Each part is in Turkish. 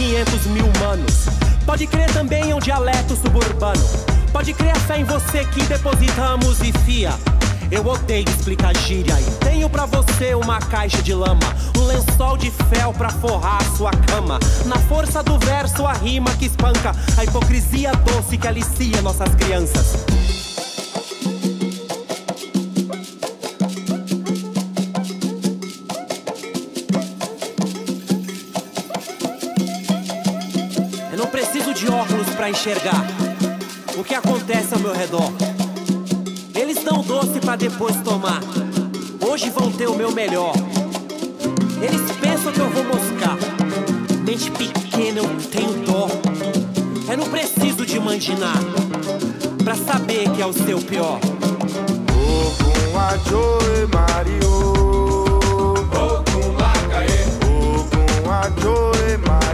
500 mil humanos. Pode crer também é um dialeto suburbano. Pode crer a fé em você que depositamos e fia. Eu odeio explicar gíria e tenho para você uma caixa de lama, um lençol de fel para forrar sua cama. Na força do verso a rima que espanca, a hipocrisia doce que alicia nossas crianças. Enxergar o que acontece ao meu redor dão doce para depois tomar. Hoje vão ter o meu melhor. Eles pensam que eu vou moscar. Mente pequena, eu tenho dó. Eu não preciso de mandinar pra saber que é o seu pior. Ogun Ajoe Mario. Ogun Lacaê. Ogun Ajoe Mario.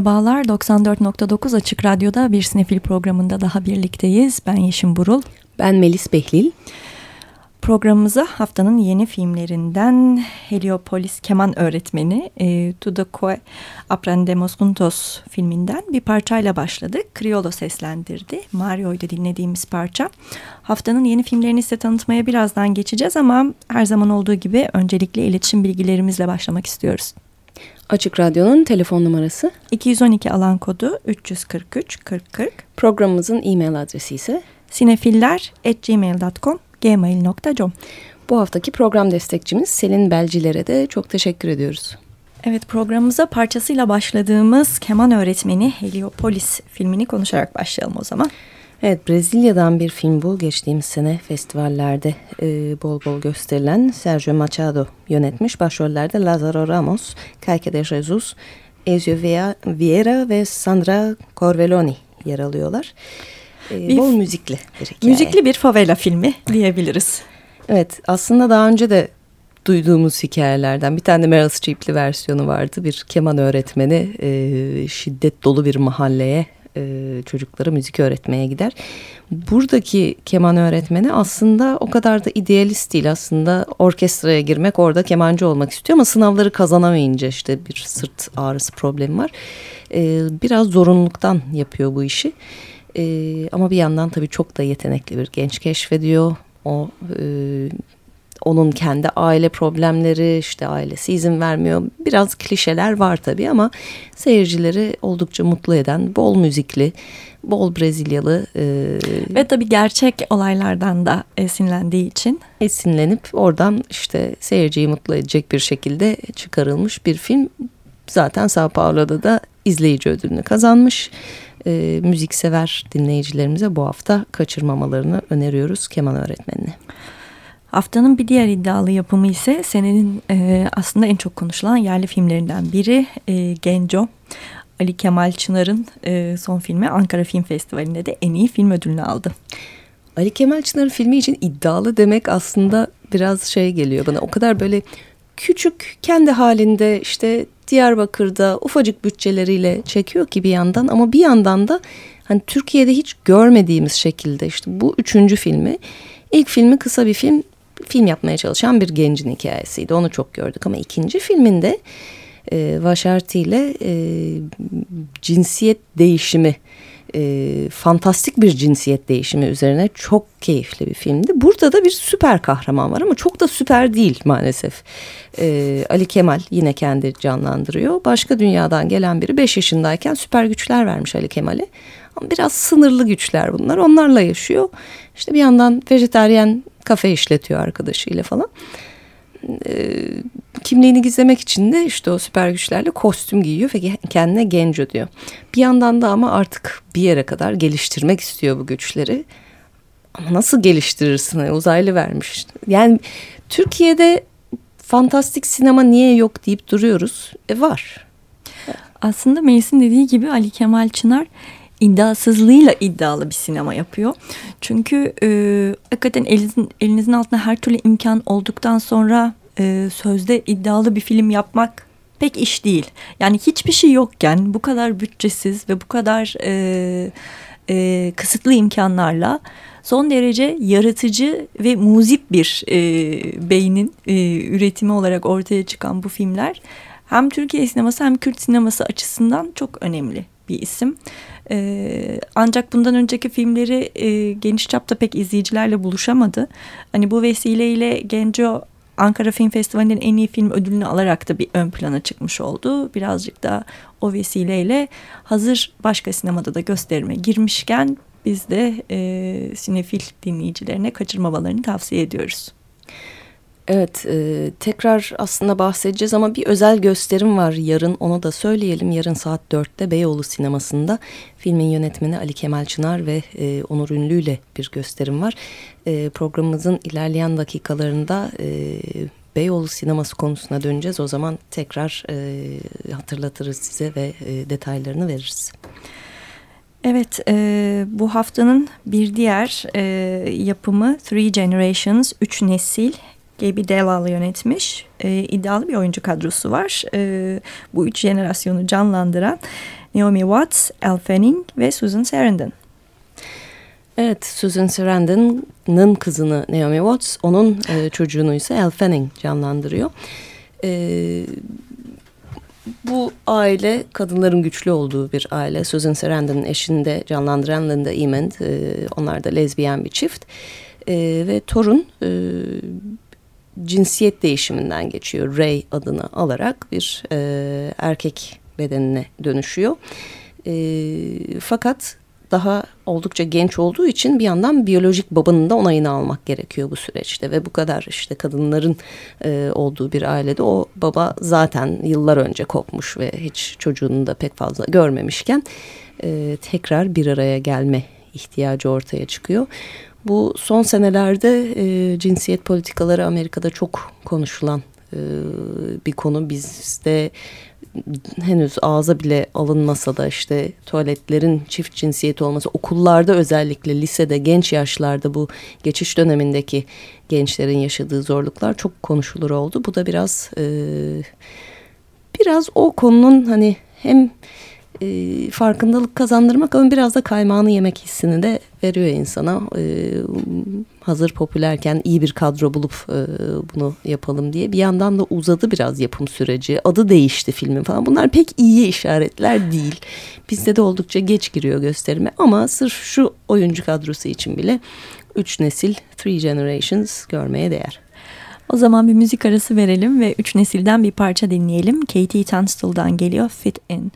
Merhabalar, 94.9 Açık Radyo'da bir sinefil programında daha birlikteyiz. Ben Yeşim Burul. Ben Melis Behlil. Programımıza haftanın yeni filmlerinden Heliopolis Keman Öğretmeni e, Tudoque Aprendemos Juntos filminden bir parçayla başladık. Criollo seslendirdi. Mario ile dinlediğimiz parça. Haftanın yeni filmlerini size tanıtmaya birazdan geçeceğiz ama her zaman olduğu gibi öncelikle iletişim bilgilerimizle başlamak istiyoruz. Açık Radyo'nun telefon numarası 212 alan kodu 343 4040. Programımızın e-mail adresi ise sinefiller@gmail.com gmail.com. Bu haftaki program destekçimiz Selin Belcilere de çok teşekkür ediyoruz. Evet programımıza parçasıyla başladığımız keman öğretmeni Heliopolis filmini konuşarak başlayalım o zaman. Evet Brezilya'dan bir film bu. Geçtiğimiz sene festivallerde e, bol bol gösterilen Sergio Machado yönetmiş. Başrollerde Lázaro Ramos, Kayke de Jesus, Ezio Vieira ve Sandra Corveloni yer alıyorlar. E, bir, bol müzikli bir hikaye. Müzikli bir favela filmi diyebiliriz. Evet aslında daha önce de duyduğumuz hikayelerden bir tane Meryl Streep'li versiyonu vardı. Bir keman öğretmeni e, şiddet dolu bir mahalleye e, çocuklara müzik öğretmeye gider. Buradaki keman öğretmeni aslında o kadar da idealist değil aslında orkestraya girmek orada kemancı olmak istiyor ama sınavları kazanamayınca işte bir sırt ağrısı problemi var. E, biraz zorunluluktan yapıyor bu işi. E, ama bir yandan tabii çok da yetenekli bir genç keşfediyor. O e, onun kendi aile problemleri işte ailesi izin vermiyor. Biraz klişeler var tabii ama seyircileri oldukça mutlu eden bol müzikli, bol Brezilyalı. E, Ve tabii gerçek olaylardan da esinlendiği için. Esinlenip oradan işte seyirciyi mutlu edecek bir şekilde çıkarılmış bir film zaten Sao Paulo'da da izleyici ödülünü kazanmış. E, müziksever dinleyicilerimize bu hafta kaçırmamalarını öneriyoruz keman öğretmenine. Haftanın bir diğer iddialı yapımı ise senenin e, aslında en çok konuşulan yerli filmlerinden biri e, Genco. Ali Kemal Çınar'ın e, son filmi Ankara Film Festivali'nde de en iyi film ödülünü aldı. Ali Kemal Çınar'ın filmi için iddialı demek aslında biraz şey geliyor bana. O kadar böyle küçük kendi halinde işte Diyarbakır'da ufacık bütçeleriyle çekiyor ki bir yandan ama bir yandan da hani Türkiye'de hiç görmediğimiz şekilde işte bu üçüncü filmi ilk filmi kısa bir film film yapmaya çalışan bir gencin hikayesiydi onu çok gördük ama ikinci filminde e, Vaşarti ile e, cinsiyet değişimi e, fantastik bir cinsiyet değişimi üzerine çok keyifli bir filmdi. Burada da bir süper kahraman var ama çok da süper değil maalesef. E, Ali Kemal yine kendi canlandırıyor. Başka dünyadan gelen biri 5 yaşındayken süper güçler vermiş Ali Kemal'e. Ama biraz sınırlı güçler bunlar. Onlarla yaşıyor. İşte bir yandan vejeteryen kafe işletiyor arkadaşıyla falan. E, kimliğini gizlemek için de işte o süper güçlerle kostüm giyiyor ve kendine genco diyor. Bir yandan da ama artık bir yere kadar geliştirmek istiyor bu güçleri. Ama nasıl geliştirirsin? Uzaylı vermiş. Yani Türkiye'de fantastik sinema niye yok deyip duruyoruz. E var. Aslında Melis'in dediği gibi Ali Kemal Çınar iddiasızlığıyla iddialı bir sinema yapıyor. Çünkü e, hakikaten elinizin, elinizin altında her türlü imkan olduktan sonra e, sözde iddialı bir film yapmak pek iş değil. Yani hiçbir şey yokken bu kadar bütçesiz ve bu kadar e, e, kısıtlı imkanlarla son derece yaratıcı ve muzip bir e, beynin e, üretimi olarak ortaya çıkan bu filmler hem Türkiye sineması hem Kürt sineması açısından çok önemli bir isim. Ee, ancak bundan önceki filmleri e, geniş çapta pek izleyicilerle buluşamadı. Hani bu vesileyle Genco Ankara Film Festivali'nin en iyi film ödülünü alarak da bir ön plana çıkmış oldu. Birazcık da o vesileyle hazır başka sinemada da gösterime girmişken biz de e, sinefil dinleyicilerine kaçırmamalarını tavsiye ediyoruz. Evet e, tekrar aslında bahsedeceğiz ama bir özel gösterim var yarın onu da söyleyelim. Yarın saat 4'te Beyoğlu sinemasında filmin yönetmeni Ali Kemal Çınar ve e, Onur Ünlü ile bir gösterim var. E, programımızın ilerleyen dakikalarında e, Beyoğlu sineması konusuna döneceğiz. O zaman tekrar e, hatırlatırız size ve e, detaylarını veririz. Evet, e, bu haftanın bir diğer e, yapımı Three Generations, Üç Nesil Gaby Delal yönetmiş. E, iddialı bir oyuncu kadrosu var. E, bu üç jenerasyonu canlandıran Naomi Watts, Elle Fanning ve Susan Sarandon. Evet, Susan Sarandon'ın kızını Naomi Watts, onun e, çocuğunu ise Elle Fanning canlandırıyor. E, bu aile kadınların güçlü olduğu bir aile. Susan Sarandon'ın eşini de canlandıran Linda Emond. E, onlar da lezbiyen bir çift. E, ve torun e, cinsiyet değişiminden geçiyor. Ray adını alarak bir e, erkek bedenine dönüşüyor. E, fakat daha oldukça genç olduğu için bir yandan biyolojik babanın da onayını almak gerekiyor bu süreçte ve bu kadar işte kadınların e, olduğu bir ailede o baba zaten yıllar önce kopmuş ve hiç çocuğunu da pek fazla görmemişken e, tekrar bir araya gelme ihtiyacı ortaya çıkıyor. Bu son senelerde e, cinsiyet politikaları Amerika'da çok konuşulan e, bir konu. Bizde henüz ağza bile alınmasa da işte tuvaletlerin çift cinsiyet olması okullarda özellikle lisede genç yaşlarda bu geçiş dönemindeki gençlerin yaşadığı zorluklar çok konuşulur oldu. Bu da biraz e, biraz o konunun hani hem e, farkındalık kazandırmak ama biraz da kaymağını yemek hissini de veriyor insana. E, hazır popülerken iyi bir kadro bulup e, bunu yapalım diye. Bir yandan da uzadı biraz yapım süreci. Adı değişti filmin falan. Bunlar pek iyi işaretler değil. Bizde de oldukça geç giriyor gösterime ama sırf şu oyuncu kadrosu için bile üç nesil, three generations görmeye değer. O zaman bir müzik arası verelim ve üç nesilden bir parça dinleyelim. Katie Tunstall'dan geliyor Fit In.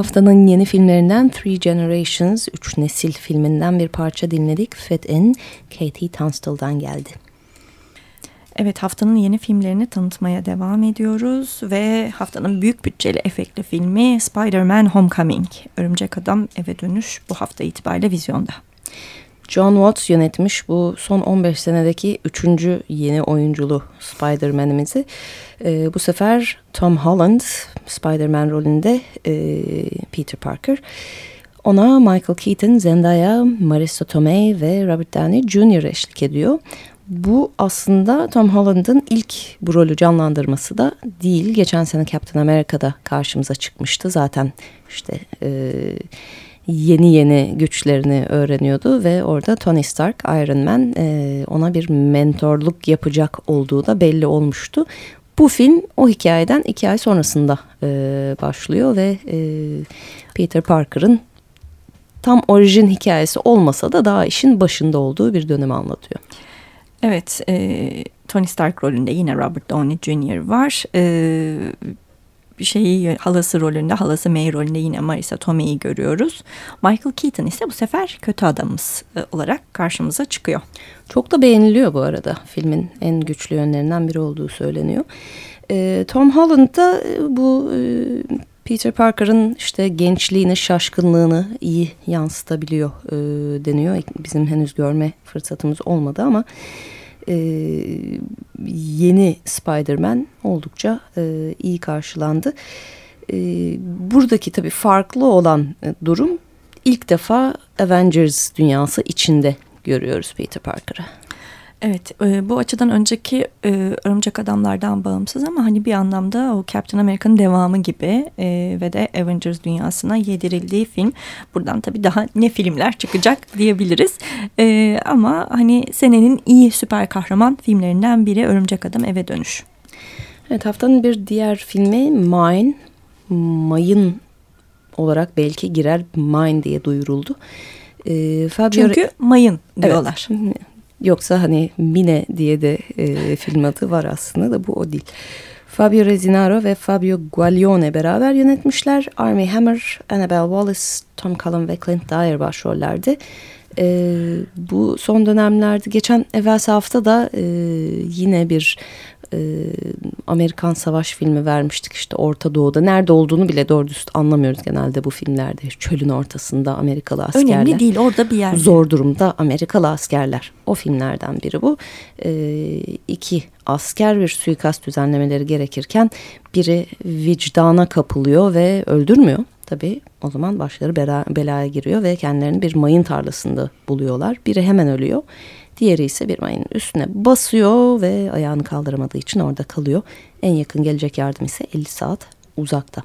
Haftanın yeni filmlerinden Three Generations, Üç Nesil filminden bir parça dinledik. Fit In, Katie Tunstall'dan geldi. Evet haftanın yeni filmlerini tanıtmaya devam ediyoruz ve haftanın büyük bütçeli efektli filmi Spider-Man Homecoming. Örümcek Adam Eve Dönüş bu hafta itibariyle vizyonda. John Watts yönetmiş bu son 15 senedeki üçüncü yeni oyunculu Spider-Man'imizi. E, bu sefer Tom Holland Spider-Man rolünde e, Peter Parker. Ona Michael Keaton, Zendaya, Marissa Tomei ve Robert Downey Jr. eşlik ediyor. Bu aslında Tom Holland'ın ilk bu rolü canlandırması da değil. Geçen sene Captain America'da karşımıza çıkmıştı. Zaten işte e, yeni yeni güçlerini öğreniyordu ve orada Tony Stark, Iron Man e, ona bir mentorluk yapacak olduğu da belli olmuştu. Bu film o hikayeden iki ay sonrasında e, başlıyor ve e, Peter Parker'ın tam orijin hikayesi olmasa da daha işin başında olduğu bir dönemi anlatıyor. Evet, e, Tony Stark rolünde yine Robert Downey Jr. var. E, şeyi halası rolünde, halası May rolünde yine Marisa Tomei'yi görüyoruz. Michael Keaton ise bu sefer kötü adamımız e, olarak karşımıza çıkıyor. Çok da beğeniliyor bu arada. Filmin en güçlü yönlerinden biri olduğu söyleniyor. E, Tom Holland da e, bu Peter Parker'ın işte gençliğini, şaşkınlığını iyi yansıtabiliyor deniyor. Bizim henüz görme fırsatımız olmadı ama e, yeni Spider-Man oldukça e, iyi karşılandı. E, buradaki tabii farklı olan e, durum ilk defa Avengers dünyası içinde görüyoruz Peter Parker'ı. Evet e, bu açıdan önceki e, Örümcek Adamlardan bağımsız ama hani bir anlamda o Captain America'nın devamı gibi e, ve de Avengers dünyasına yedirildiği film. Buradan tabii daha ne filmler çıkacak diyebiliriz. E, ama hani senenin iyi süper kahraman filmlerinden biri Örümcek Adam Eve Dönüş. Evet haftanın bir diğer filmi Mine. Mayın olarak belki girer Mine diye duyuruldu. E, Fabio Çünkü mayın diyorlar. Evet. Yoksa hani Mine diye de e, film adı var aslında da bu o değil. Fabio Rezinaro ve Fabio Guaglione beraber yönetmişler. Armie Hammer, Annabelle Wallace, Tom Cullen ve Clint Dyer başrollerde. E, bu son dönemlerde geçen evvel hafta da e, yine bir e, Amerikan savaş filmi vermiştik işte Orta Doğu'da. Nerede olduğunu bile doğru düzgün anlamıyoruz genelde bu filmlerde. Çölün ortasında Amerikalı askerler. Önemli değil orada bir yer. Zor durumda Amerikalı askerler. O filmlerden biri bu. E, iki asker bir suikast düzenlemeleri gerekirken biri vicdana kapılıyor ve öldürmüyor. Tabii o zaman başları bela, belaya giriyor ve kendilerini bir mayın tarlasında buluyorlar. Biri hemen ölüyor. Diğeri ise bir mayının üstüne basıyor ve ayağını kaldıramadığı için orada kalıyor. En yakın gelecek yardım ise 50 saat uzakta.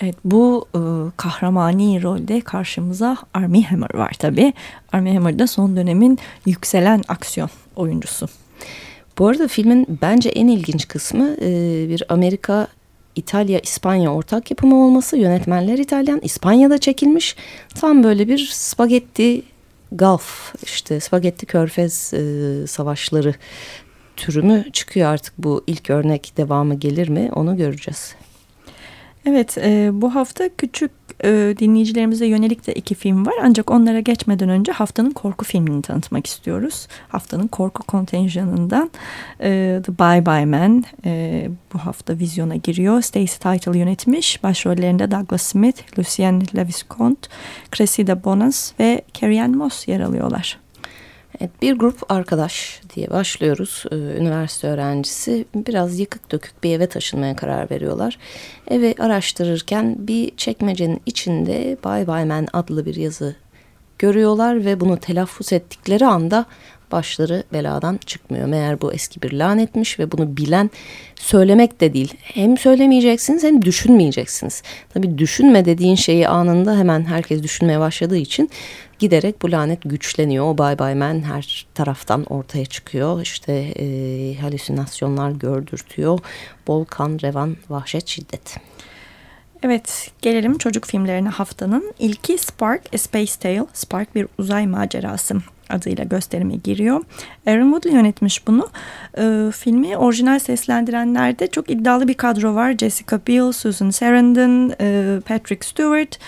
Evet bu e, kahramani rolde karşımıza Armie Hammer var tabii. Armie Hammer da son dönemin yükselen aksiyon oyuncusu. Bu arada filmin bence en ilginç kısmı e, bir Amerika İtalya İspanya ortak yapımı olması yönetmenler İtalyan İspanya'da çekilmiş tam böyle bir spagetti Gulf işte spagetti körfez e, savaşları türü mü çıkıyor artık bu ilk örnek devamı gelir mi onu göreceğiz. Evet e, bu hafta küçük e, dinleyicilerimize yönelik de iki film var. Ancak onlara geçmeden önce haftanın korku filmini tanıtmak istiyoruz. Haftanın korku kontenjanından e, The Bye Bye Man e, bu hafta vizyona giriyor. Stacey Title yönetmiş. Başrollerinde Douglas Smith, Lucien Leviscont, Cressida Bonas ve Carrie Ann Moss yer alıyorlar. Evet, bir grup arkadaş diye başlıyoruz. Ee, üniversite öğrencisi biraz yıkık dökük bir eve taşınmaya karar veriyorlar. Evi araştırırken bir çekmecenin içinde Bay Bayman adlı bir yazı görüyorlar ve bunu telaffuz ettikleri anda başları beladan çıkmıyor. Meğer bu eski bir lanetmiş ve bunu bilen söylemek de değil. Hem söylemeyeceksiniz hem düşünmeyeceksiniz. Tabii düşünme dediğin şeyi anında hemen herkes düşünmeye başladığı için giderek bu lanet güçleniyor. O bay bay men her taraftan ortaya çıkıyor. İşte e, halüsinasyonlar gördürtüyor. Bol kan, revan, vahşet, şiddet. Evet, gelelim çocuk filmlerine haftanın. ilki Spark, A Space Tale. Spark bir uzay macerası. Adıyla gösterime giriyor. Aaron Woodley yönetmiş bunu. E, filmi orijinal seslendirenlerde çok iddialı bir kadro var. Jessica Biel, Susan Sarandon, e, Patrick Stewart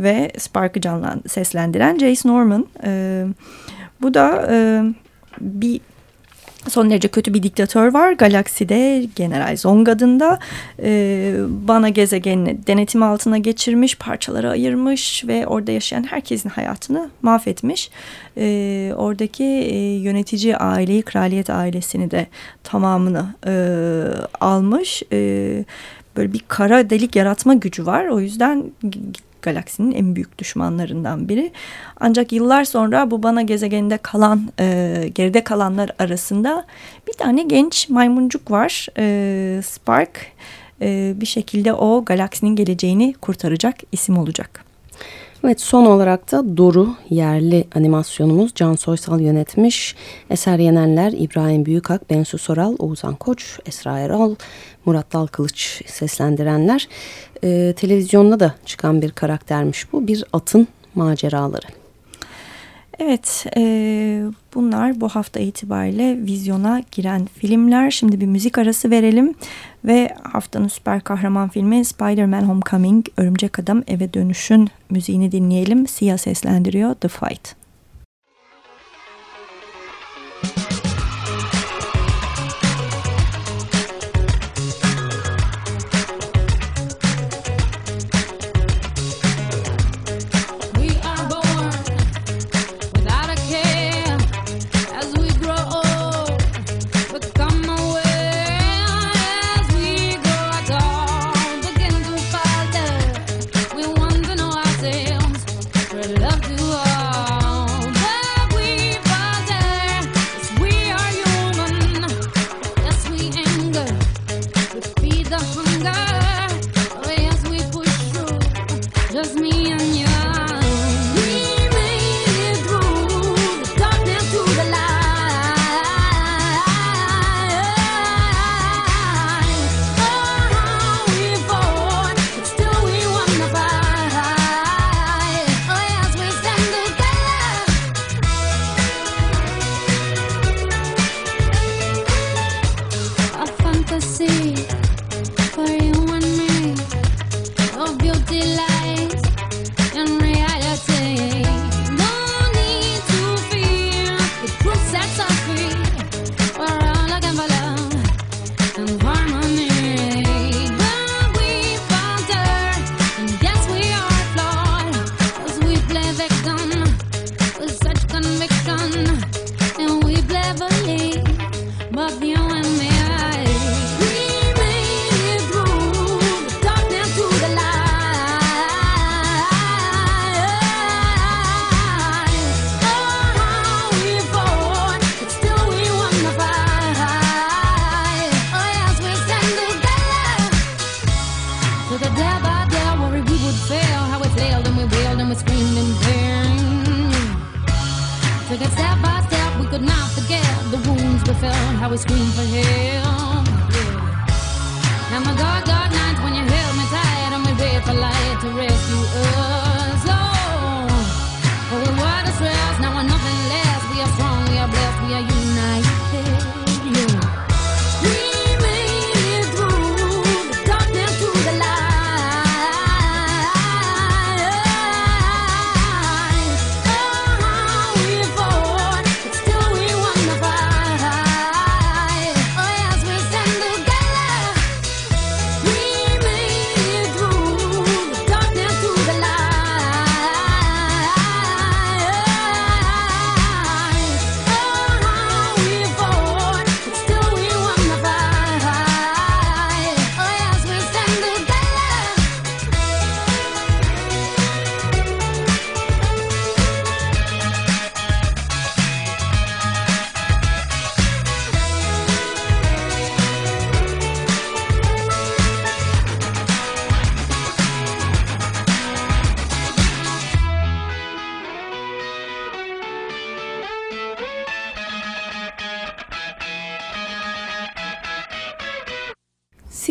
ve Spark'ı canlan seslendiren Jace Norman. E, bu da e, bir son derece kötü bir diktatör var. Galakside General Zong adında e, bana gezegenini denetim altına geçirmiş parçalara ayırmış ve orada yaşayan herkesin hayatını mahvetmiş. E, oradaki e, yönetici aileyi kraliyet ailesini de tamamını e, almış. E, böyle bir kara delik yaratma gücü var. O yüzden galaksinin en büyük düşmanlarından biri. Ancak yıllar sonra bu bana gezegeninde kalan, e, geride kalanlar arasında bir tane genç maymuncuk var. E, Spark e, bir şekilde o galaksinin geleceğini kurtaracak isim olacak. Evet son olarak da Doru yerli animasyonumuz Can Soysal yönetmiş. Eser Yenenler, İbrahim Büyükak, Bensu Soral, Oğuzhan Koç, Esra Erol, Murat Dalkılıç seslendirenler. Ee, televizyonda da çıkan bir karaktermiş bu. Bir atın maceraları. Evet, e, bunlar bu hafta itibariyle vizyona giren filmler. Şimdi bir müzik arası verelim ve haftanın süper kahraman filmi Spider-Man Homecoming, Örümcek Adam Eve Dönüş'ün müziğini dinleyelim. Sia seslendiriyor The Fight.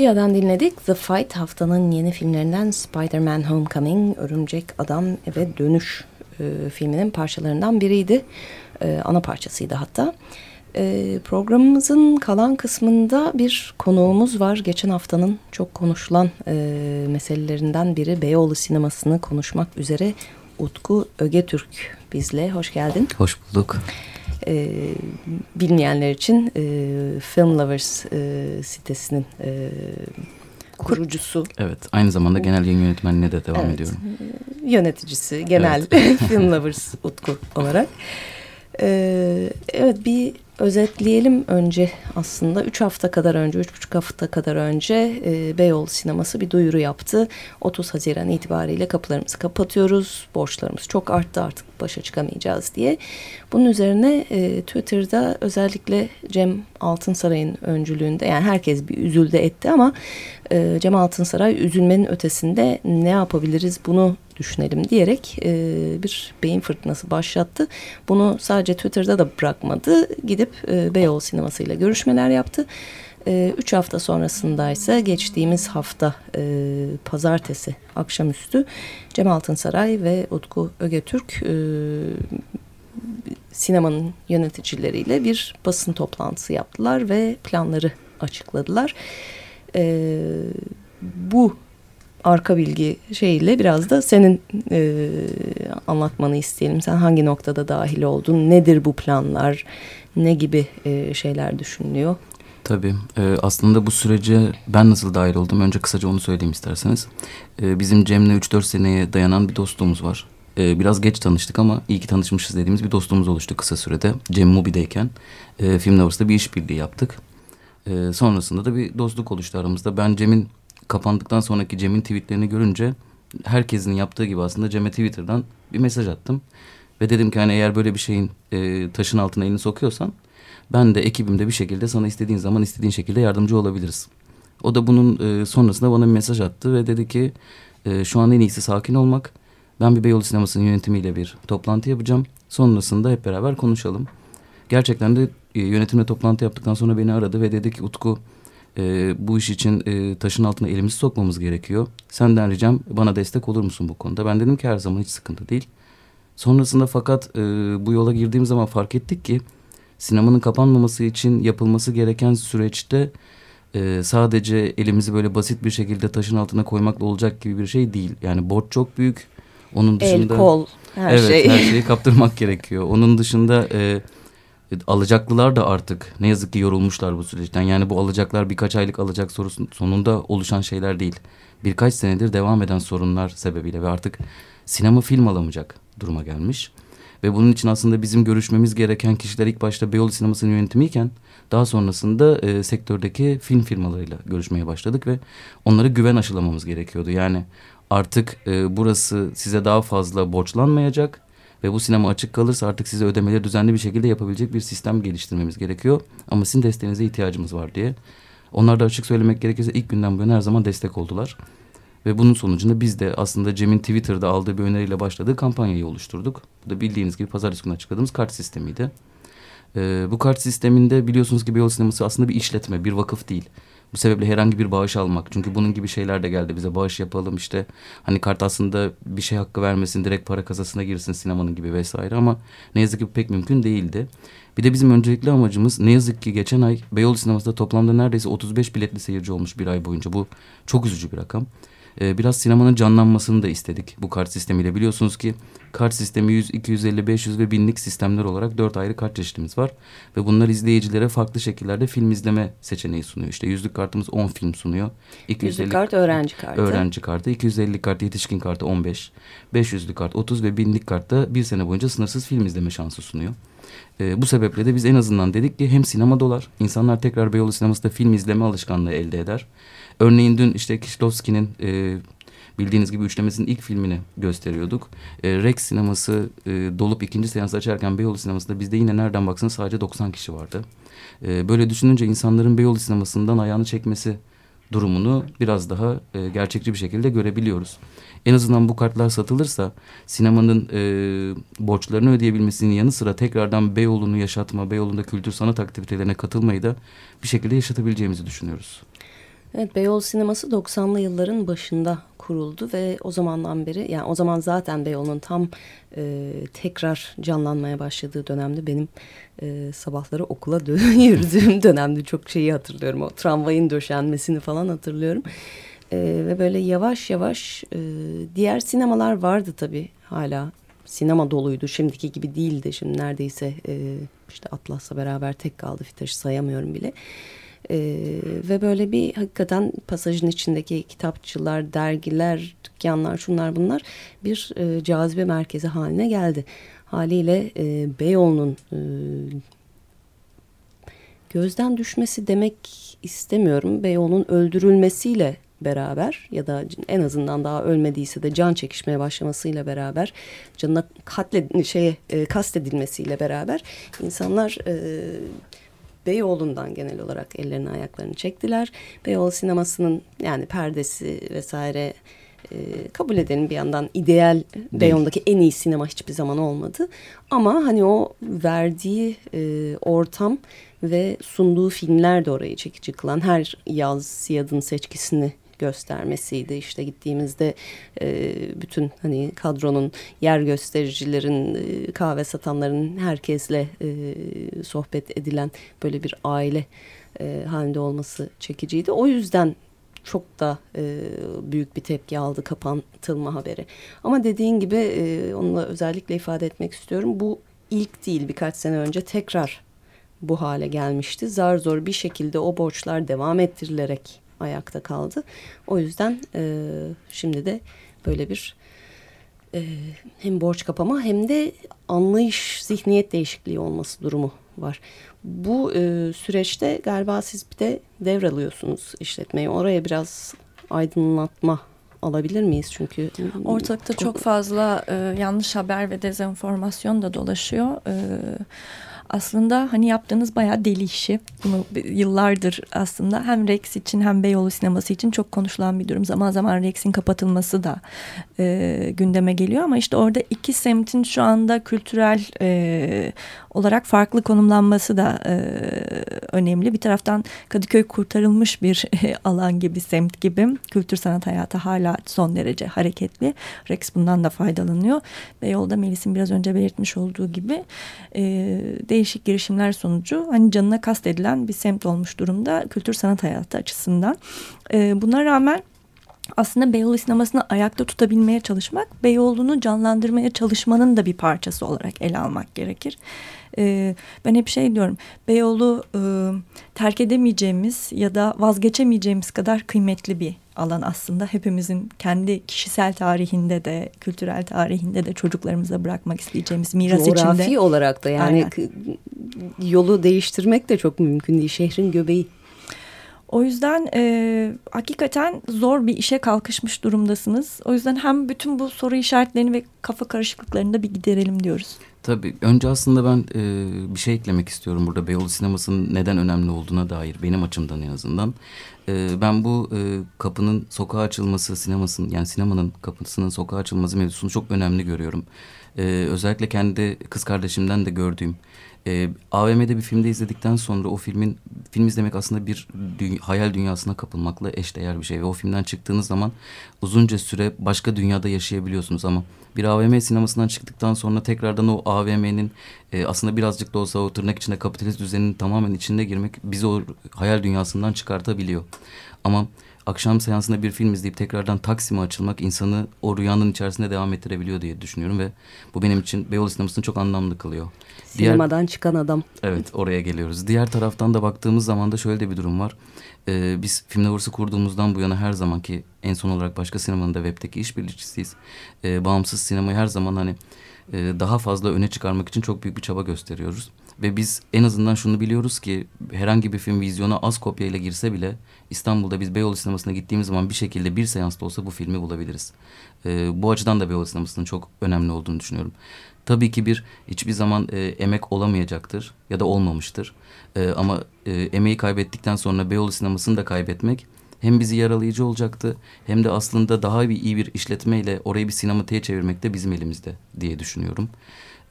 Sia'dan dinledik. The Fight haftanın yeni filmlerinden Spider-Man Homecoming, Örümcek Adam ve Dönüş e, filminin parçalarından biriydi. E, ana parçasıydı hatta. E, programımızın kalan kısmında bir konuğumuz var. Geçen haftanın çok konuşulan e, meselelerinden biri Beyoğlu sinemasını konuşmak üzere Utku Ögetürk bizle. Hoş geldin. Hoş bulduk. E, bilmeyenler için e, Film Lovers e, sitesinin e, kurucusu. Evet, aynı zamanda genel yayın yönetmenliğine de devam evet, ediyorum. Yöneticisi, genel evet. Film Lovers Utku olarak. Ee, evet bir özetleyelim önce aslında. Üç hafta kadar önce, üç buçuk hafta kadar önce e, Beyoğlu Sineması bir duyuru yaptı. 30 Haziran itibariyle kapılarımızı kapatıyoruz. Borçlarımız çok arttı artık başa çıkamayacağız diye. Bunun üzerine e, Twitter'da özellikle Cem Altınsaray'ın öncülüğünde yani herkes bir üzüldü etti ama e, Cem Altınsaray üzülmenin ötesinde ne yapabiliriz bunu düşünelim diyerek e, bir beyin fırtınası başlattı. Bunu sadece Twitter'da da bırakmadı. Gidip e, Beyoğlu Sineması ile görüşmeler yaptı. E, üç hafta sonrasında ise geçtiğimiz hafta e, pazartesi akşamüstü Cem Altınsaray ve Utku Ögetürk e, sinemanın yöneticileriyle bir basın toplantısı yaptılar ve planları açıkladılar. E, bu arka bilgi şeyiyle biraz da senin e, anlatmanı isteyelim. Sen hangi noktada dahil oldun? Nedir bu planlar? Ne gibi e, şeyler düşünülüyor? Tabii. E, aslında bu sürece ben nasıl dahil oldum? Önce kısaca onu söyleyeyim isterseniz. E, bizim Cem'le 3-4 seneye dayanan bir dostluğumuz var. E, biraz geç tanıştık ama iyi ki tanışmışız dediğimiz bir dostluğumuz oluştu kısa sürede. Cem Mubi'deyken e, Film Lovers'ta bir işbirliği yaptık. E, sonrasında da bir dostluk oluştu aramızda. Ben Cem'in kapandıktan sonraki Cem'in tweetlerini görünce herkesin yaptığı gibi aslında Cem'e Twitter'dan bir mesaj attım. Ve dedim ki hani eğer böyle bir şeyin e, taşın altına elini sokuyorsan ben de ekibimde bir şekilde sana istediğin zaman istediğin şekilde yardımcı olabiliriz. O da bunun e, sonrasında bana bir mesaj attı ve dedi ki e, şu an en iyisi sakin olmak. Ben bir Beyoğlu Sineması'nın yönetimiyle bir toplantı yapacağım. Sonrasında hep beraber konuşalım. Gerçekten de e, yönetimle toplantı yaptıktan sonra beni aradı ve dedi ki Utku e, bu iş için e, taşın altına elimizi sokmamız gerekiyor. Senden ricam bana destek olur musun bu konuda? Ben dedim ki her zaman hiç sıkıntı değil. Sonrasında fakat e, bu yola girdiğim zaman fark ettik ki sinemanın kapanmaması için yapılması gereken süreçte e, sadece elimizi böyle basit bir şekilde taşın altına koymakla olacak gibi bir şey değil. Yani borç çok büyük. Onun dışında el kol her evet, şey. her şeyi kaptırmak gerekiyor. Onun dışında e, alacaklılar da artık ne yazık ki yorulmuşlar bu süreçten. Yani bu alacaklar birkaç aylık alacak sorusun sonunda oluşan şeyler değil. Birkaç senedir devam eden sorunlar sebebiyle ve artık sinema film alamayacak duruma gelmiş. Ve bunun için aslında bizim görüşmemiz gereken kişiler ilk başta Beyoğlu Sineması'nın yönetimiyken daha sonrasında e, sektördeki film firmalarıyla görüşmeye başladık ve onlara güven aşılamamız gerekiyordu. Yani artık e, burası size daha fazla borçlanmayacak ve bu sinema açık kalırsa artık size ödemeleri düzenli bir şekilde yapabilecek bir sistem geliştirmemiz gerekiyor. Ama sizin desteğinize ihtiyacımız var diye. Onlar da açık söylemek gerekirse ilk günden bu yana her zaman destek oldular. Ve bunun sonucunda biz de aslında Cem'in Twitter'da aldığı bir öneriyle başladığı kampanyayı oluşturduk. Bu da bildiğiniz gibi pazartesi günü açıkladığımız kart sistemiydi. Ee, bu kart sisteminde biliyorsunuz ki Beyoğlu Sineması aslında bir işletme, bir vakıf değil. Bu sebeple herhangi bir bağış almak. Çünkü bunun gibi şeyler de geldi bize. Bağış yapalım işte. Hani kart aslında bir şey hakkı vermesin. Direkt para kasasına girsin sinemanın gibi vesaire. Ama ne yazık ki bu pek mümkün değildi. Bir de bizim öncelikli amacımız ne yazık ki geçen ay Beyoğlu Sineması'nda toplamda neredeyse 35 biletli seyirci olmuş bir ay boyunca. Bu çok üzücü bir rakam e, biraz sinemanın canlanmasını da istedik bu kart sistemiyle. Biliyorsunuz ki kart sistemi 100, 250, 500 ve binlik sistemler olarak dört ayrı kart çeşitimiz var. Ve bunlar izleyicilere farklı şekillerde film izleme seçeneği sunuyor. İşte yüzlük kartımız 10 film sunuyor. 250 yüzlük kart öğrenci kartı. Öğrenci kartı. 250 kart yetişkin kartı 15. 500'lük kart 30 ve binlik kartta bir sene boyunca sınırsız film izleme şansı sunuyor. E, bu sebeple de biz en azından dedik ki hem sinema dolar. insanlar tekrar Beyoğlu sinemasında film izleme alışkanlığı elde eder. Örneğin dün işte Kişlovski'nin e, bildiğiniz gibi üçlemesinin ilk filmini gösteriyorduk. E, Rex sineması e, dolup ikinci seans açarken Beyoğlu sinemasında bizde yine nereden baksanız sadece 90 kişi vardı. E, böyle düşününce insanların Beyoğlu sinemasından ayağını çekmesi durumunu biraz daha e, gerçekçi bir şekilde görebiliyoruz. En azından bu kartlar satılırsa sinemanın e, borçlarını ödeyebilmesinin yanı sıra tekrardan Beyoğlu'nu yaşatma, Beyoğlu'nda kültür sanat aktivitelerine katılmayı da bir şekilde yaşatabileceğimizi düşünüyoruz. Evet Beyoğlu sineması 90'lı yılların başında kuruldu ve o zamandan beri yani o zaman zaten Beyoğlu'nun tam e, tekrar canlanmaya başladığı dönemde benim e, sabahları okula yürüdüğüm dönemde çok şeyi hatırlıyorum. O tramvayın döşenmesini falan hatırlıyorum. E, ve böyle yavaş yavaş e, diğer sinemalar vardı tabii hala sinema doluydu. Şimdiki gibi değildi. Şimdi neredeyse e, işte Atlas'la beraber tek kaldı. Fitaş'ı sayamıyorum bile. E, ve böyle bir hakikaten pasajın içindeki kitapçılar, dergiler, dükkanlar, şunlar bunlar bir e, cazibe merkezi haline geldi. Haliyle e, Beyoğlu'nun e, gözden düşmesi demek istemiyorum. Beyoğlu'nun öldürülmesiyle beraber ya da en azından daha ölmediyse de can çekişmeye başlamasıyla beraber canına katle şeye e, kastedilmesiyle beraber insanlar e, Beyoğlu'ndan genel olarak ellerini ayaklarını çektiler. Beyoğlu sinemasının yani perdesi vesaire e, kabul edelim bir yandan ideal Beyoğlu'ndaki en iyi sinema hiçbir zaman olmadı. Ama hani o verdiği e, ortam ve sunduğu filmler de orayı çekici kılan her yaz Siyad'ın seçkisini göstermesiydi. İşte gittiğimizde e, bütün hani kadronun yer göstericilerin, e, kahve satanların herkesle e, sohbet edilen böyle bir aile e, halinde olması çekiciydi. O yüzden çok da e, büyük bir tepki aldı kapatılma haberi. Ama dediğin gibi e, onunla özellikle ifade etmek istiyorum. Bu ilk değil birkaç sene önce tekrar bu hale gelmişti. Zar zor bir şekilde o borçlar devam ettirilerek ayakta kaldı. O yüzden e, şimdi de böyle bir e, hem borç kapama hem de anlayış, zihniyet değişikliği olması durumu var. Bu e, süreçte galiba siz bir de devralıyorsunuz işletmeyi. Oraya biraz aydınlatma alabilir miyiz? Çünkü ortalıkta çok, fazla e, yanlış haber ve dezenformasyon da dolaşıyor. E, aslında hani yaptığınız bayağı deli işi. Bunu yıllardır aslında hem Rex için hem Beyoğlu sineması için çok konuşulan bir durum. Zaman zaman Rex'in kapatılması da e, gündeme geliyor ama işte orada iki semtin şu anda kültürel e, olarak farklı konumlanması da e, önemli. Bir taraftan Kadıköy kurtarılmış bir e, alan gibi, semt gibi. Kültür sanat hayatı hala son derece hareketli. Rex bundan da faydalanıyor. Beyoğlu'da Melis'in biraz önce belirtmiş olduğu gibi e, değişik girişimler sonucu hani canına kastedilen bir semt olmuş durumda kültür sanat hayatı açısından. E, buna rağmen aslında Beyoğlu sinemasını ayakta tutabilmeye çalışmak, Beyoğlu'nu canlandırmaya çalışmanın da bir parçası olarak ele almak gerekir. Ee, ben hep şey diyorum, Beyoğlu e, terk edemeyeceğimiz ya da vazgeçemeyeceğimiz kadar kıymetli bir alan aslında. Hepimizin kendi kişisel tarihinde de, kültürel tarihinde de çocuklarımıza bırakmak isteyeceğimiz miras Coğrafi içinde. Coğrafi olarak da yani Aynen. yolu değiştirmek de çok mümkün değil. Şehrin göbeği. O yüzden e, hakikaten zor bir işe kalkışmış durumdasınız. O yüzden hem bütün bu soru işaretlerini ve kafa karışıklıklarını da bir giderelim diyoruz. Tabii önce aslında ben e, bir şey eklemek istiyorum burada Beyoğlu sinemasının neden önemli olduğuna dair benim açımdan en azından. E, ben bu e, kapının sokağa açılması sinemasının yani sinemanın kapısının sokağa açılması mevzusunu çok önemli görüyorum. E, özellikle kendi kız kardeşimden de gördüğüm e, AVM'de bir filmde izledikten sonra o filmin film izlemek aslında bir dü hayal dünyasına kapılmakla eşdeğer bir şey ve o filmden çıktığınız zaman uzunca süre başka dünyada yaşayabiliyorsunuz ama bir AVM sinemasından çıktıktan sonra tekrardan o AVM'nin e, aslında birazcık da olsa o tırnak içinde kapitalist düzenin tamamen içinde girmek bizi o hayal dünyasından çıkartabiliyor. Ama akşam seansında bir film izleyip tekrardan Taksim'e açılmak insanı o rüyanın içerisinde devam ettirebiliyor diye düşünüyorum ve bu benim için Beyoğlu sinemasını çok anlamlı kılıyor. Sinemadan Diğer, çıkan adam. Evet oraya geliyoruz. Diğer taraftan da baktığımız zaman da şöyle de bir durum var. Ee, biz Film Lovers'ı kurduğumuzdan bu yana her zamanki en son olarak başka sinemanın da webteki işbirlikçisiyiz. Ee, bağımsız sinemayı her zaman hani e, daha fazla öne çıkarmak için çok büyük bir çaba gösteriyoruz. Ve biz en azından şunu biliyoruz ki herhangi bir film vizyona az kopya ile girse bile İstanbul'da biz Beyoğlu sinemasına gittiğimiz zaman bir şekilde bir seansta olsa bu filmi bulabiliriz. Ee, bu açıdan da Beyoğlu sinemasının çok önemli olduğunu düşünüyorum. Tabii ki bir hiçbir zaman e, emek olamayacaktır ya da olmamıştır. E, ama e, emeği kaybettikten sonra Beyoğlu sinemasını da kaybetmek hem bizi yaralayıcı olacaktı hem de aslında daha bir iyi bir işletmeyle orayı bir sinemateye çevirmek de bizim elimizde diye düşünüyorum.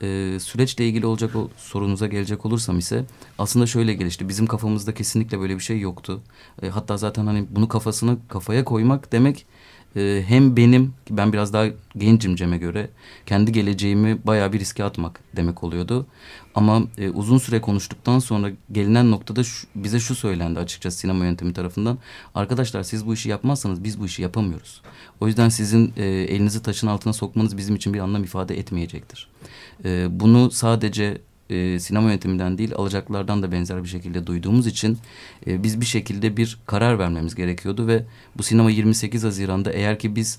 E, süreçle ilgili olacak o sorunuza gelecek olursam ise aslında şöyle gelişti. Bizim kafamızda kesinlikle böyle bir şey yoktu. E, hatta zaten hani bunu kafasına kafaya koymak demek e, hem benim ben biraz daha gencim Cem'e göre kendi geleceğimi bayağı bir riske atmak demek oluyordu. Ama e, uzun süre konuştuktan sonra gelinen noktada şu, bize şu söylendi açıkçası sinema yönetimi tarafından. Arkadaşlar siz bu işi yapmazsanız biz bu işi yapamıyoruz. O yüzden sizin e, elinizi taşın altına sokmanız bizim için bir anlam ifade etmeyecektir. E, bunu sadece e, sinema yönetiminden değil alacaklardan da benzer bir şekilde duyduğumuz için e, biz bir şekilde bir karar vermemiz gerekiyordu ve bu sinema 28 Haziran'da eğer ki biz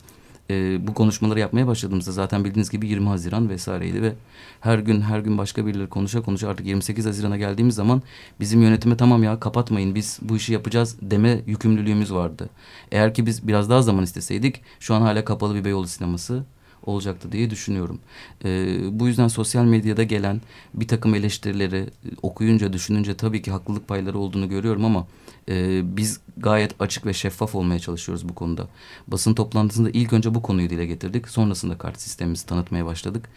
e, bu konuşmaları yapmaya başladığımızda zaten bildiğiniz gibi 20 Haziran vesaireydi ve her gün her gün başka birileri konuşa konuşa artık 28 Haziran'a geldiğimiz zaman bizim yönetime tamam ya kapatmayın biz bu işi yapacağız deme yükümlülüğümüz vardı. Eğer ki biz biraz daha zaman isteseydik şu an hala kapalı bir Beyoğlu sineması olacaktı diye düşünüyorum. E, bu yüzden sosyal medyada gelen bir takım eleştirileri e, okuyunca, düşününce tabii ki haklılık payları olduğunu görüyorum ama e, biz gayet açık ve şeffaf olmaya çalışıyoruz bu konuda. Basın toplantısında ilk önce bu konuyu dile getirdik. Sonrasında kart sistemimizi tanıtmaya başladık.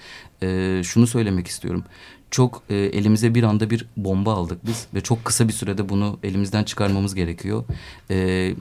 E, şunu söylemek istiyorum. Çok e, elimize bir anda bir bomba aldık biz ve çok kısa bir sürede bunu elimizden çıkarmamız gerekiyor. E,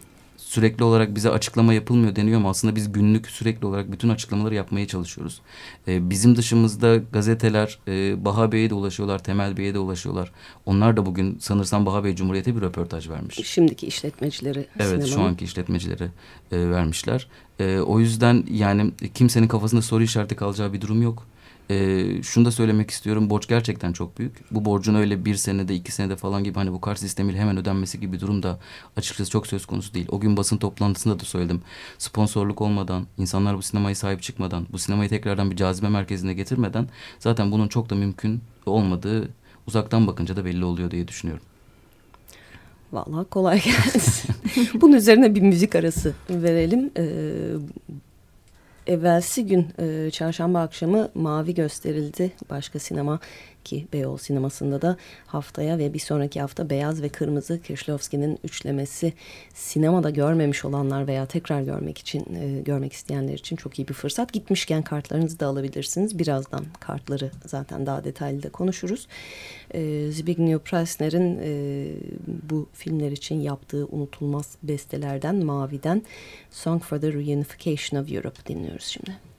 sürekli olarak bize açıklama yapılmıyor deniyor ama aslında biz günlük sürekli olarak bütün açıklamaları yapmaya çalışıyoruz. Ee, bizim dışımızda gazeteler e, Baha Bey'e de ulaşıyorlar, Temel Bey'e de ulaşıyorlar. Onlar da bugün sanırsam Baha Bey Cumhuriyet'e bir röportaj vermiş. Şimdiki işletmecileri. Evet sinemanın. şu anki işletmecileri e, vermişler. E, o yüzden yani kimsenin kafasında soru işareti kalacağı bir durum yok. E, şunu da söylemek istiyorum. Borç gerçekten çok büyük. Bu borcun öyle bir senede iki senede falan gibi hani bu kart sistemiyle hemen ödenmesi gibi bir durum da açıkçası çok söz konusu değil. O gün basın toplantısında da söyledim. Sponsorluk olmadan, insanlar bu sinemaya sahip çıkmadan, bu sinemayı tekrardan bir cazibe merkezine getirmeden zaten bunun çok da mümkün olmadığı uzaktan bakınca da belli oluyor diye düşünüyorum. Vallahi kolay gelsin. Bunun üzerine bir müzik arası verelim. Ee, evvelsi gün e, çarşamba akşamı Mavi gösterildi. Başka sinema ki Beyoğlu sinemasında da haftaya ve bir sonraki hafta Beyaz ve Kırmızı Kieślowski'nin üçlemesi sinemada görmemiş olanlar veya tekrar görmek için e, görmek isteyenler için çok iyi bir fırsat. Gitmişken kartlarınızı da alabilirsiniz. Birazdan kartları zaten daha detaylı da konuşuruz. E, Zbigniew Preissner'in e, bu filmler için yaptığı unutulmaz bestelerden Mavi'den Song for the Reunification of Europe dinliyoruz şimdi.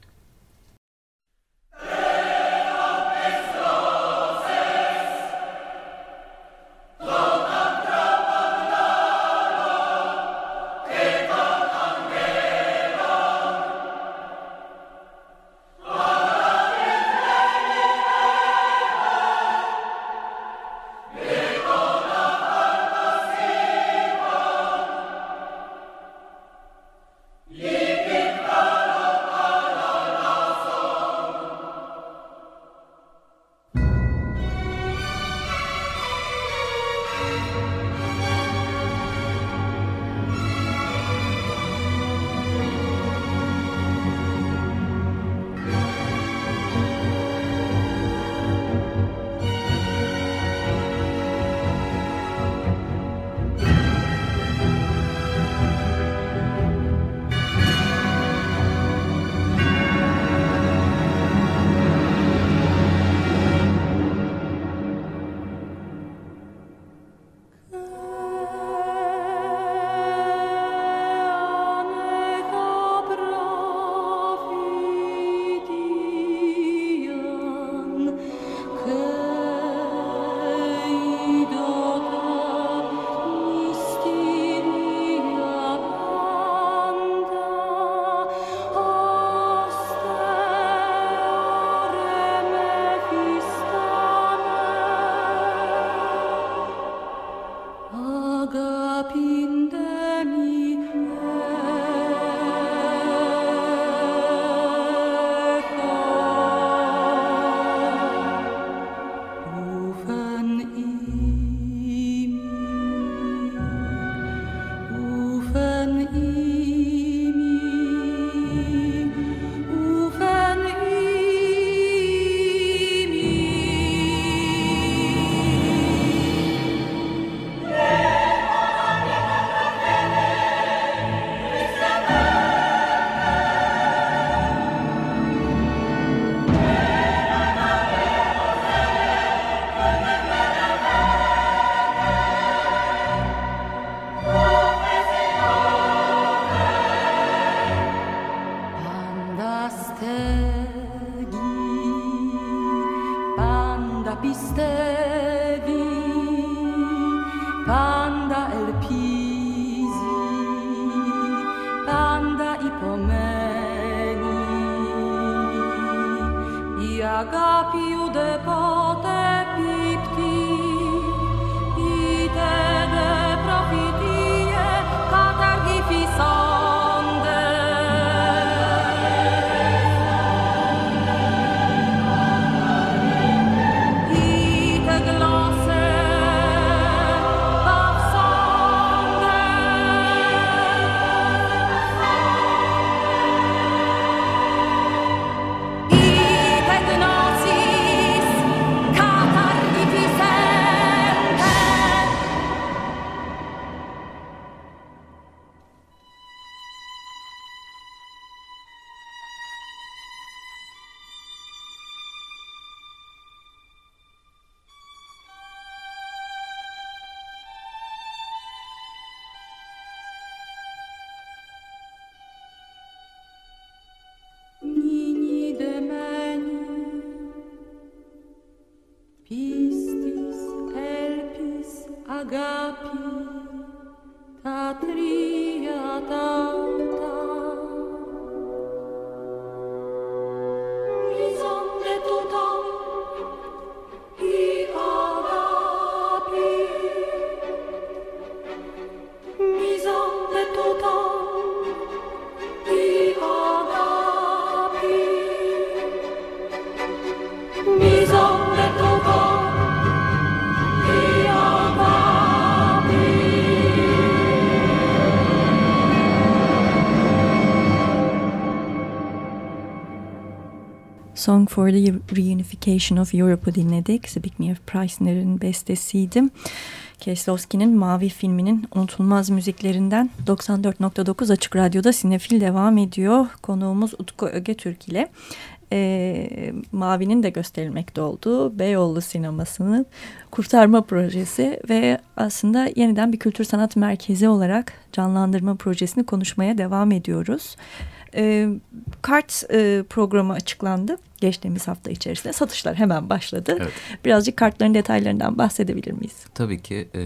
For the Reunification of Europe'u dinledik. Zbigniew Preissner'in bestesiydi. Kieslowski'nin Mavi filminin unutulmaz müziklerinden 94.9 Açık Radyo'da Sinefil devam ediyor. Konuğumuz Utku Ögetürk ile e, Mavi'nin de gösterilmekte olduğu Beyoğlu sinemasının kurtarma projesi ve aslında yeniden bir kültür sanat merkezi olarak canlandırma projesini konuşmaya devam ediyoruz. E, kart e, programı açıklandı geçtiğimiz hafta içerisinde. Satışlar hemen başladı. Evet. Birazcık kartların detaylarından bahsedebilir miyiz? Tabii ki e,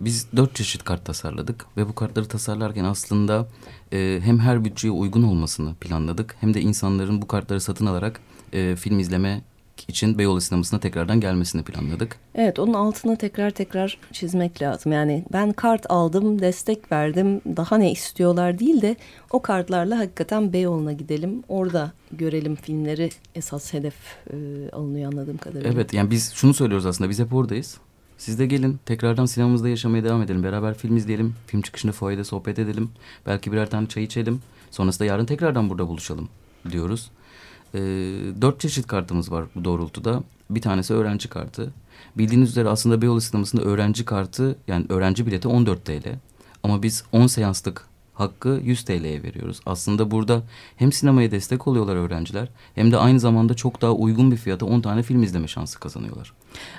biz dört çeşit kart tasarladık ve bu kartları tasarlarken aslında e, hem her bütçeye uygun olmasını planladık hem de insanların bu kartları satın alarak e, film izleme için Beyoğlu sinemasına tekrardan gelmesini planladık. Evet onun altına tekrar tekrar çizmek lazım. Yani ben kart aldım, destek verdim, daha ne istiyorlar değil de o kartlarla hakikaten Beyoğlu'na gidelim. Orada görelim filmleri esas hedef e, alınıyor anladığım kadarıyla. Evet yani biz şunu söylüyoruz aslında biz hep oradayız. Siz de gelin tekrardan sinemamızda yaşamaya devam edelim. Beraber film izleyelim. Film çıkışında fuayede sohbet edelim. Belki birer tane çay içelim. Sonrasında yarın tekrardan burada buluşalım diyoruz. Ee, dört çeşit kartımız var bu doğrultuda. Bir tanesi öğrenci kartı. Bildiğiniz üzere aslında Beyoğlu sinemasında öğrenci kartı yani öğrenci bileti 14 TL. Ama biz 10 seanslık hakkı 100 TL'ye veriyoruz. Aslında burada hem sinemaya destek oluyorlar öğrenciler hem de aynı zamanda çok daha uygun bir fiyata 10 tane film izleme şansı kazanıyorlar.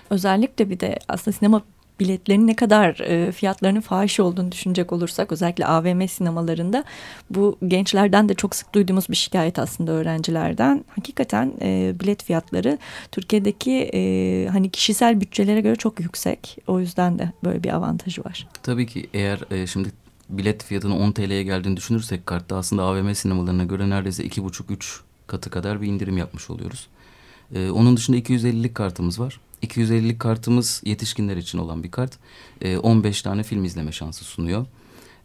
Özellikle bir de aslında sinema biletlerinin ne kadar e, fiyatlarının fahiş olduğunu düşünecek olursak özellikle AVM sinemalarında bu gençlerden de çok sık duyduğumuz bir şikayet aslında öğrencilerden. Hakikaten e, bilet fiyatları Türkiye'deki e, hani kişisel bütçelere göre çok yüksek. O yüzden de böyle bir avantajı var. Tabii ki eğer e, şimdi bilet fiyatının 10 TL'ye geldiğini düşünürsek kartta aslında AVM sinemalarına göre neredeyse 2,5-3 katı kadar bir indirim yapmış oluyoruz. E, onun dışında 250'lik kartımız var. 250'lik kartımız yetişkinler için olan bir kart. E, 15 tane film izleme şansı sunuyor.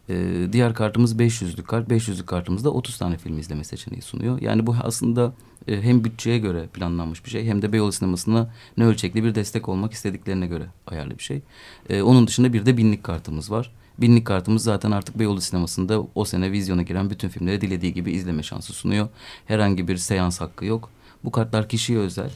E, diğer kartımız 500'lük kart. 500'lük kartımızda 30 tane film izleme seçeneği sunuyor. Yani bu aslında e, hem bütçeye göre planlanmış bir şey hem de Beyoğlu sinemasına ne ölçekli bir destek olmak istediklerine göre ayarlı bir şey. E, onun dışında bir de binlik kartımız var. Binlik kartımız zaten artık Beyoğlu sinemasında o sene vizyona giren bütün filmleri dilediği gibi izleme şansı sunuyor. Herhangi bir seans hakkı yok. Bu kartlar kişiye özel.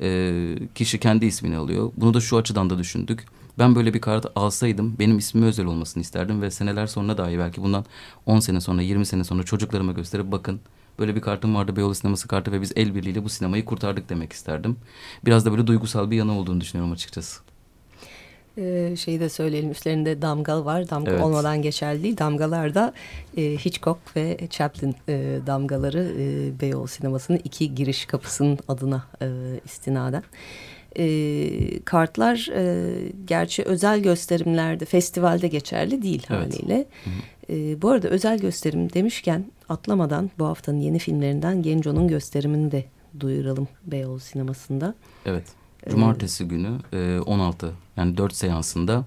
E, kişi kendi ismini alıyor. Bunu da şu açıdan da düşündük. Ben böyle bir kart alsaydım benim ismime özel olmasını isterdim ve seneler sonra dahi belki bundan 10 sene sonra 20 sene sonra çocuklarıma gösterip bakın böyle bir kartım vardı Beyoğlu sineması kartı ve biz el birliğiyle bu sinemayı kurtardık demek isterdim. Biraz da böyle duygusal bir yanı olduğunu düşünüyorum açıkçası. Ee, şeyi de söyleyelim üstlerinde damga var. Damga Evet. olmadan geçerli değil. Damgalar da e, Hitchcock ve Chaplin e, damgaları e, Beyoğlu sinemasının iki giriş kapısının adına e, istinaden. e, kartlar e, gerçi özel gösterimlerde, festivalde geçerli değil Evet. haliyle. E, bu arada özel gösterim demişken atlamadan bu haftanın yeni filmlerinden Genco'nun gösterimini de duyuralım Beyoğlu sinemasında. Evet. Cumartesi günü e, 16 yani 4 seansında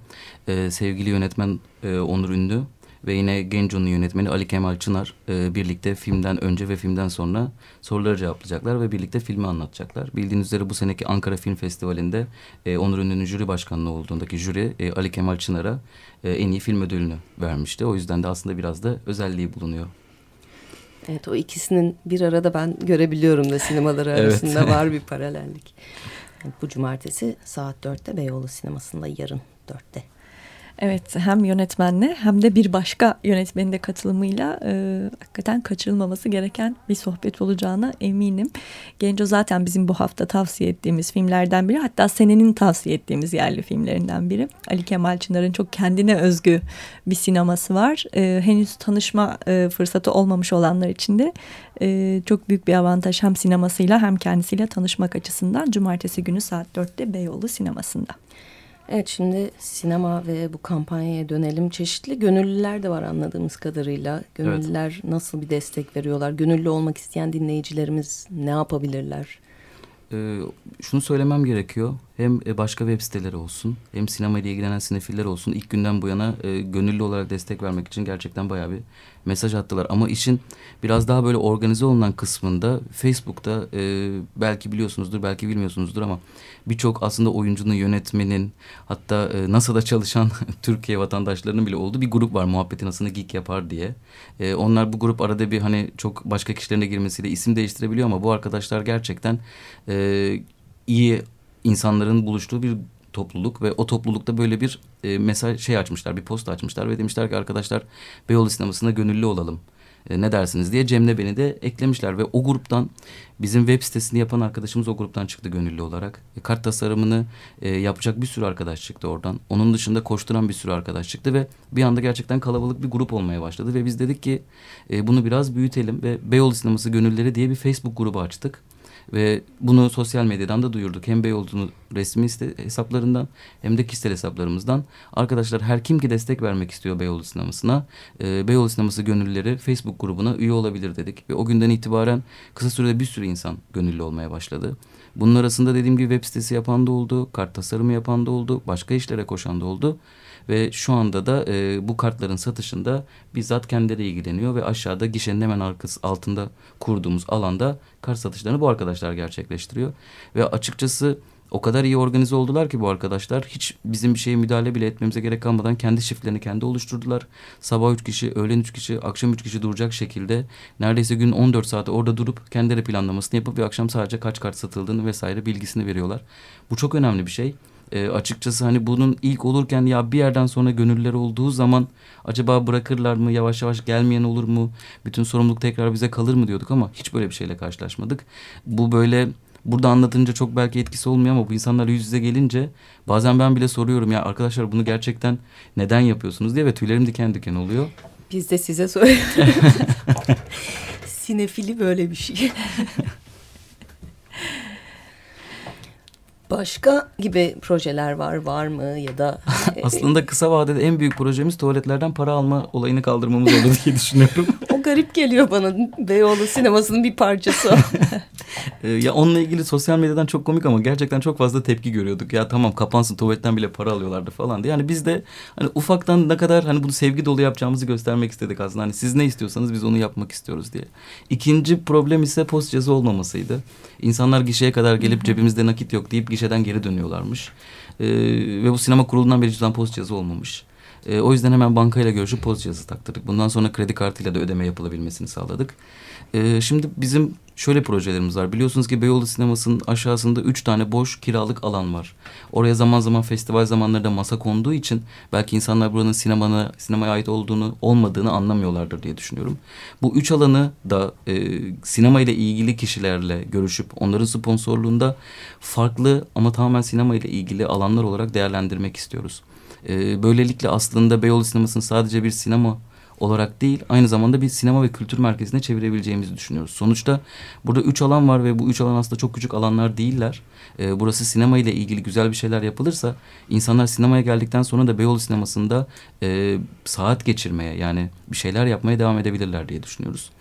e, sevgili yönetmen e, Onur Ünlü ve yine Genco'nun yönetmeni Ali Kemal Çınar e, birlikte filmden önce ve filmden sonra soruları cevaplayacaklar ve birlikte filmi anlatacaklar. Bildiğiniz üzere bu seneki Ankara Film Festivali'nde e, Onur Ünlü'nün jüri başkanlığı olduğundaki jüri e, Ali Kemal Çınar'a e, en iyi film ödülünü vermişti. O yüzden de aslında biraz da özelliği bulunuyor. Evet o ikisinin bir arada ben görebiliyorum da sinemaları Evet. arasında var bir paralellik. Bu cumartesi saat 4'te Beyoğlu sinemasında yarın 4'te. Evet hem yönetmenle hem de bir başka yönetmenin de katılımıyla e, hakikaten kaçırılmaması gereken bir sohbet olacağına eminim. Genco zaten bizim bu hafta tavsiye ettiğimiz filmlerden biri hatta senenin tavsiye ettiğimiz yerli filmlerinden biri. Ali Kemal Çınar'ın çok kendine özgü bir sineması var. E, henüz tanışma e, fırsatı olmamış olanlar için de e, çok büyük bir avantaj hem sinemasıyla hem kendisiyle tanışmak açısından cumartesi günü saat 4'te Beyoğlu sinemasında. Evet şimdi sinema ve bu kampanyaya dönelim. Çeşitli gönüllüler de var anladığımız kadarıyla. Gönüllüler nasıl bir destek veriyorlar? Gönüllü olmak isteyen dinleyicilerimiz ne yapabilirler? Ee, şunu söylemem gerekiyor. Hem e, başka web siteleri olsun, hem sinema ile ilgilenen sinefiller olsun. ilk günden bu yana e, gönüllü olarak destek vermek için gerçekten bayağı bir mesaj attılar. Ama işin biraz daha böyle organize olunan kısmında Facebook'ta e, belki biliyorsunuzdur, belki bilmiyorsunuzdur ama birçok aslında oyuncunun, yönetmenin, hatta e, NASA'da çalışan Türkiye vatandaşlarının bile olduğu bir grup var. Muhabbetin aslında Geek yapar diye. E, onlar bu grup arada bir hani çok başka kişilerin de girmesiyle isim değiştirebiliyor ama bu arkadaşlar gerçekten e, iyi insanların buluştuğu bir topluluk ve o toplulukta böyle bir e, mesaj şey açmışlar, bir post açmışlar ve demişler ki arkadaşlar Beyoğlu sinemasına gönüllü olalım. E, ne dersiniz diye Cem'le beni de eklemişler ve o gruptan bizim web sitesini yapan arkadaşımız o gruptan çıktı gönüllü olarak. E, kart tasarımını e, yapacak bir sürü arkadaş çıktı oradan. Onun dışında koşturan bir sürü arkadaş çıktı ve bir anda gerçekten kalabalık bir grup olmaya başladı ve biz dedik ki e, bunu biraz büyütelim ve Beyoğlu Sineması Gönülleri diye bir Facebook grubu açtık. Ve bunu sosyal medyadan da duyurduk. Hem Beyoğlu'nun resmi hesaplarından hem de kişisel hesaplarımızdan. Arkadaşlar her kim ki destek vermek istiyor Beyoğlu Sineması'na, e, Beyoğlu Sineması Gönüllüleri Facebook grubuna üye olabilir dedik. Ve o günden itibaren kısa sürede bir sürü insan gönüllü olmaya başladı. Bunun arasında dediğim gibi web sitesi yapan da oldu, kart tasarımı yapan da oldu, başka işlere koşan da oldu. Ve şu anda da e, bu kartların satışında bizzat kendileri ilgileniyor ve aşağıda gişenin hemen arkası altında kurduğumuz alanda kart satışlarını bu arkadaşlar gerçekleştiriyor. Ve açıkçası o kadar iyi organize oldular ki bu arkadaşlar hiç bizim bir şeye müdahale bile etmemize gerek kalmadan kendi shiftlerini kendi oluşturdular. Sabah üç kişi, öğlen üç kişi, akşam üç kişi duracak şekilde neredeyse gün 14 saate orada durup kendileri planlamasını yapıp bir akşam sadece kaç kart satıldığını vesaire bilgisini veriyorlar. Bu çok önemli bir şey. E, açıkçası hani bunun ilk olurken ya bir yerden sonra gönüllüler olduğu zaman acaba bırakırlar mı yavaş yavaş gelmeyen olur mu bütün sorumluluk tekrar bize kalır mı diyorduk ama hiç böyle bir şeyle karşılaşmadık. Bu böyle burada anlatınca çok belki etkisi olmuyor ama bu insanlar yüz yüze gelince bazen ben bile soruyorum ya arkadaşlar bunu gerçekten neden yapıyorsunuz diye ve tüylerim diken diken oluyor. Biz de size söylüyoruz. Sinefili böyle bir şey. Başka gibi projeler var var mı ya da Aslında kısa vadede en büyük projemiz tuvaletlerden para alma olayını kaldırmamız olur diye düşünüyorum. o garip geliyor bana Beyoğlu sinemasının bir parçası. Ee, ya onunla ilgili sosyal medyadan çok komik ama gerçekten çok fazla tepki görüyorduk. Ya tamam kapansın tuvaletten bile para alıyorlardı falan diye. Yani biz de hani ufaktan ne kadar hani bunu sevgi dolu yapacağımızı göstermek istedik aslında. Hani siz ne istiyorsanız biz onu yapmak istiyoruz diye. İkinci problem ise post cihazı olmamasıydı. İnsanlar gişeye kadar gelip cebimizde nakit yok deyip gişeden geri dönüyorlarmış. Ee, ve bu sinema kurulundan beri zaman post cihazı olmamış. Ee, o yüzden hemen bankayla görüşüp post cihazı taktırdık. Bundan sonra kredi kartıyla da ödeme yapılabilmesini sağladık. Ee, şimdi bizim şöyle projelerimiz var. Biliyorsunuz ki Beyoğlu Sineması'nın aşağısında üç tane boş kiralık alan var. Oraya zaman zaman festival zamanlarında masa konduğu için belki insanlar buranın sinemana, sinemaya ait olduğunu olmadığını anlamıyorlardır diye düşünüyorum. Bu üç alanı da e, sinema ile ilgili kişilerle görüşüp onların sponsorluğunda farklı ama tamamen sinema ile ilgili alanlar olarak değerlendirmek istiyoruz. E, böylelikle aslında Beyoğlu Sineması'nın sadece bir sinema olarak değil aynı zamanda bir sinema ve kültür merkezine çevirebileceğimizi düşünüyoruz. Sonuçta burada üç alan var ve bu üç alan aslında çok küçük alanlar değiller. E, burası sinema ile ilgili güzel bir şeyler yapılırsa insanlar sinemaya geldikten sonra da Beyoğlu sinemasında e, saat geçirmeye yani bir şeyler yapmaya devam edebilirler diye düşünüyoruz.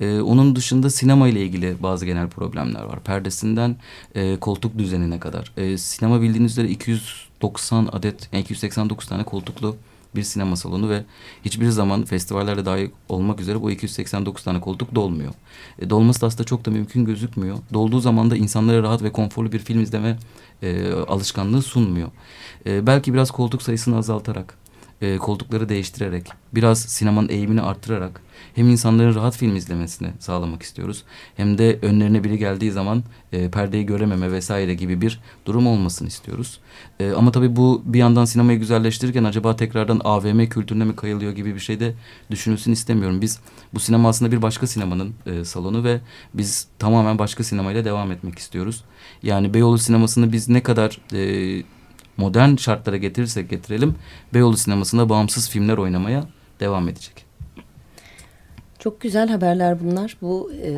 Ee, onun dışında sinema ile ilgili bazı genel problemler var. Perdesinden e, koltuk düzenine kadar. E, sinema bildiğiniz üzere 290 adet, yani 289 tane koltuklu bir sinema salonu ve hiçbir zaman festivallerde dahil olmak üzere bu 289 tane koltuk dolmuyor. E, dolması da aslında çok da mümkün gözükmüyor. Dolduğu zaman da insanlara rahat ve konforlu bir film izleme e, alışkanlığı sunmuyor. E, belki biraz koltuk sayısını azaltarak, e, koltukları değiştirerek, biraz sinemanın eğimini arttırarak hem insanların rahat film izlemesini sağlamak istiyoruz. Hem de önlerine biri geldiği zaman e, perdeyi görememe vesaire gibi bir durum olmasını istiyoruz. E, ama tabii bu bir yandan sinemayı güzelleştirirken acaba tekrardan AVM kültürüne mi kayılıyor gibi bir şey de düşünülsün istemiyorum. Biz bu sinema aslında bir başka sinemanın e, salonu ve biz tamamen başka sinemayla devam etmek istiyoruz. Yani Beyoğlu sinemasını biz ne kadar e, modern şartlara getirirsek getirelim Beyoğlu sinemasında bağımsız filmler oynamaya devam edecek. Çok güzel haberler bunlar. Bu e,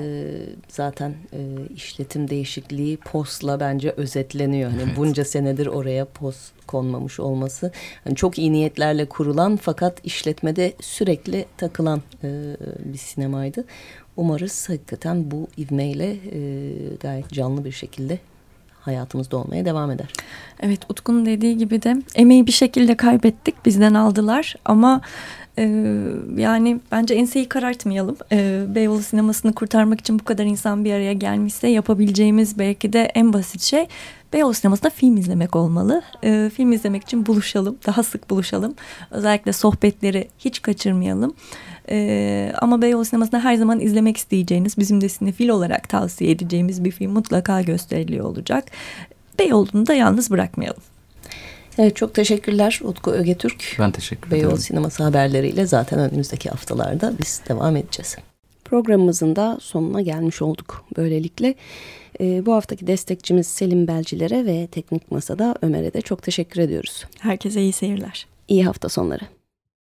zaten e, işletim değişikliği postla bence özetleniyor. Hani Evet. bunca senedir oraya post konmamış olması. Hani çok iyi niyetlerle kurulan fakat işletmede sürekli takılan e, bir sinemaydı. Umarız hakikaten bu ivmeyle e, gayet canlı bir şekilde hayatımızda olmaya devam eder. Evet Utku'nun dediği gibi de emeği bir şekilde kaybettik bizden aldılar ama e, yani bence enseyi karartmayalım. E, Beyoğlu sinemasını kurtarmak için bu kadar insan bir araya gelmişse yapabileceğimiz belki de en basit şey Beyoğlu sinemasında film izlemek olmalı. E, film izlemek için buluşalım, daha sık buluşalım. Özellikle sohbetleri hiç kaçırmayalım. E, ama Beyoğlu sinemasında her zaman izlemek isteyeceğiniz, bizim de sinefil olarak tavsiye edeceğimiz bir film mutlaka gösteriliyor olacak. Beyoğlu'nu da yalnız bırakmayalım. Evet çok teşekkürler Utku Ögetürk. Ben teşekkür Beyoğlu ederim. Sineması haberleriyle zaten önümüzdeki haftalarda biz devam edeceğiz. Programımızın da sonuna gelmiş olduk. Böylelikle e, bu haftaki destekçimiz Selim Belcilere ve Teknik Masa'da Ömer'e de çok teşekkür ediyoruz. Herkese iyi seyirler. İyi hafta sonları.